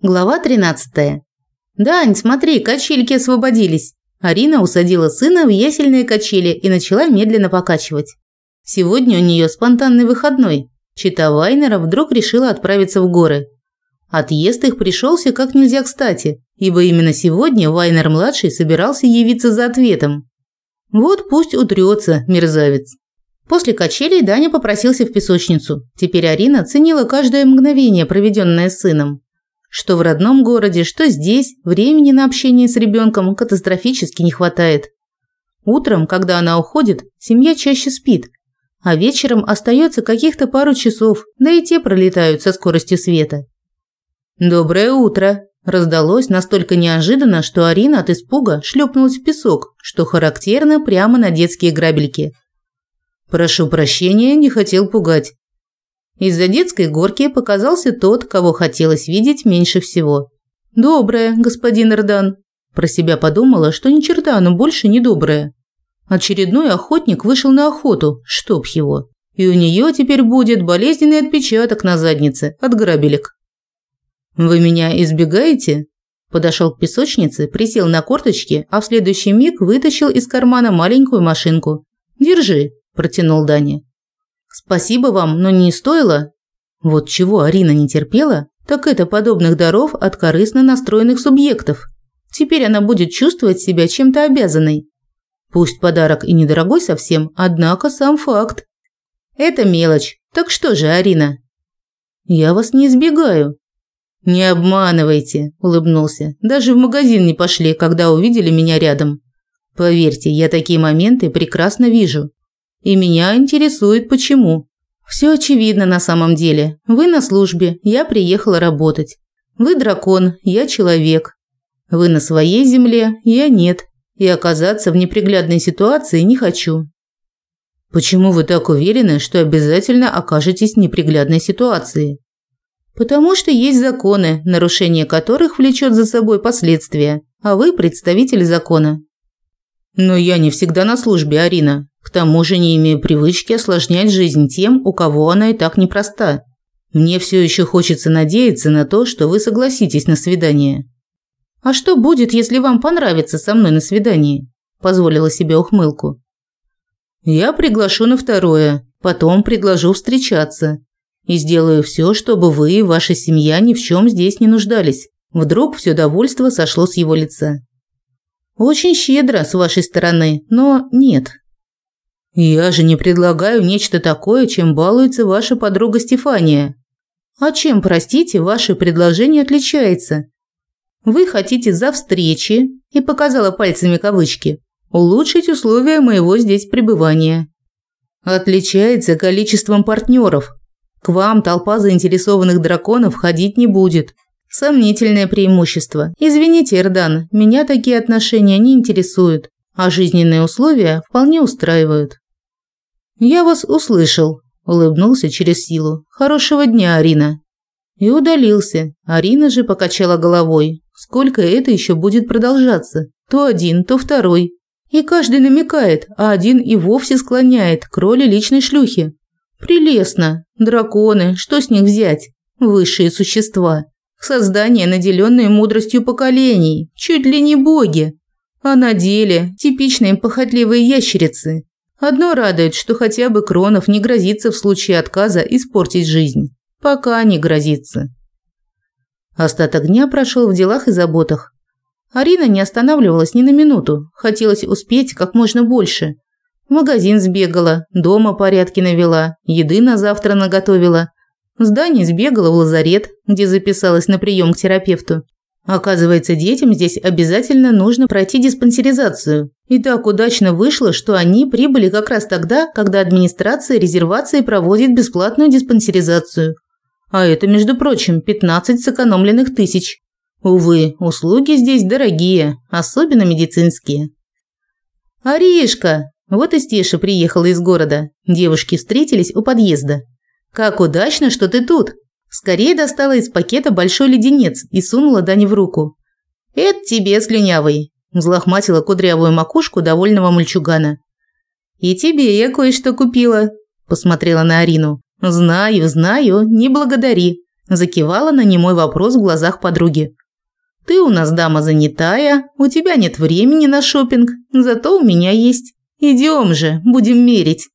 Глава 13. «Дань, смотри, качельки освободились». Арина усадила сына в ясельные качели и начала медленно покачивать. Сегодня у нее спонтанный выходной. Чита Вайнера вдруг решила отправиться в горы. Отъезд их пришелся как нельзя кстати, ибо именно сегодня Вайнер-младший собирался явиться за ответом. Вот пусть утрется, мерзавец. После качелей Даня попросился в песочницу. Теперь Арина ценила каждое мгновение, проведенное с сыном. Что в родном городе, что здесь, времени на общение с ребенком катастрофически не хватает. Утром, когда она уходит, семья чаще спит, а вечером остается каких-то пару часов, да и те пролетают со скоростью света. «Доброе утро!» – раздалось настолько неожиданно, что Арина от испуга шлепнулась в песок, что характерно прямо на детские грабельки. «Прошу прощения, не хотел пугать. Из-за детской горки показался тот, кого хотелось видеть меньше всего. «Доброе, господин Эрдан». Про себя подумала, что ни черта оно больше не доброе. Очередной охотник вышел на охоту, чтоб его. И у нее теперь будет болезненный отпечаток на заднице от грабелек. «Вы меня избегаете?» Подошел к песочнице, присел на корточки, а в следующий миг вытащил из кармана маленькую машинку. «Держи», – протянул Даня. Спасибо вам, но не стоило. Вот чего Арина не терпела, так это подобных даров от корыстно настроенных субъектов. Теперь она будет чувствовать себя чем-то обязанной. Пусть подарок и недорогой совсем, однако сам факт. Это мелочь. Так что же, Арина? Я вас не избегаю. Не обманывайте, улыбнулся. Даже в магазин не пошли, когда увидели меня рядом. Поверьте, я такие моменты прекрасно вижу. И меня интересует почему. Все очевидно на самом деле. Вы на службе, я приехала работать. Вы дракон, я человек. Вы на своей земле, я нет. И оказаться в неприглядной ситуации не хочу. Почему вы так уверены, что обязательно окажетесь в неприглядной ситуации? Потому что есть законы, нарушение которых влечет за собой последствия, а вы представитель закона. Но я не всегда на службе, Арина. К тому же не имею привычки осложнять жизнь тем, у кого она и так непроста. Мне все еще хочется надеяться на то, что вы согласитесь на свидание. А что будет, если вам понравится со мной на свидании? Позволила себе ухмылку. Я приглашу на второе, потом предложу встречаться и сделаю все, чтобы вы и ваша семья ни в чем здесь не нуждались. Вдруг все довольство сошло с его лица. Очень щедро с вашей стороны, но нет, я же не предлагаю нечто такое, чем балуется ваша подруга Стефания. А чем, простите, ваше предложение отличается? Вы хотите за встречи, и показала пальцами кавычки, улучшить условия моего здесь пребывания. Отличается количеством партнеров. К вам толпа заинтересованных драконов ходить не будет. Сомнительное преимущество. Извините, Эрдан, меня такие отношения не интересуют, а жизненные условия вполне устраивают. «Я вас услышал», – улыбнулся через силу. «Хорошего дня, Арина». И удалился. Арина же покачала головой. Сколько это еще будет продолжаться? То один, то второй. И каждый намекает, а один и вовсе склоняет к роли личной шлюхи. Прелестно. Драконы, что с них взять? Высшие существа. Создания, наделенные мудростью поколений. Чуть ли не боги. А на деле типичные похотливые ящерицы. Одно радует, что хотя бы Кронов не грозится в случае отказа испортить жизнь. Пока не грозится. Остаток дня прошел в делах и заботах. Арина не останавливалась ни на минуту, хотелось успеть как можно больше. В магазин сбегала, дома порядки навела, еды на завтра наготовила. С Даней сбегала в лазарет, где записалась на прием к терапевту. Оказывается, детям здесь обязательно нужно пройти диспансеризацию. И так удачно вышло, что они прибыли как раз тогда, когда администрация резервации проводит бесплатную диспансеризацию. А это, между прочим, 15 сэкономленных тысяч. Увы, услуги здесь дорогие, особенно медицинские. «Аришка!» Вот и Стеша приехала из города. Девушки встретились у подъезда. «Как удачно, что ты тут!» Скорее достала из пакета большой леденец и сунула Дане в руку. «Это тебе, слюнявый!» – взлохматила кудрявую макушку довольного мальчугана. «И тебе я кое-что купила», – посмотрела на Арину. «Знаю, знаю, не благодари. Закивала на немой вопрос в глазах подруги. Ты у нас дама занятая, у тебя нет времени на шопинг, зато у меня есть. Идем же, будем мерить.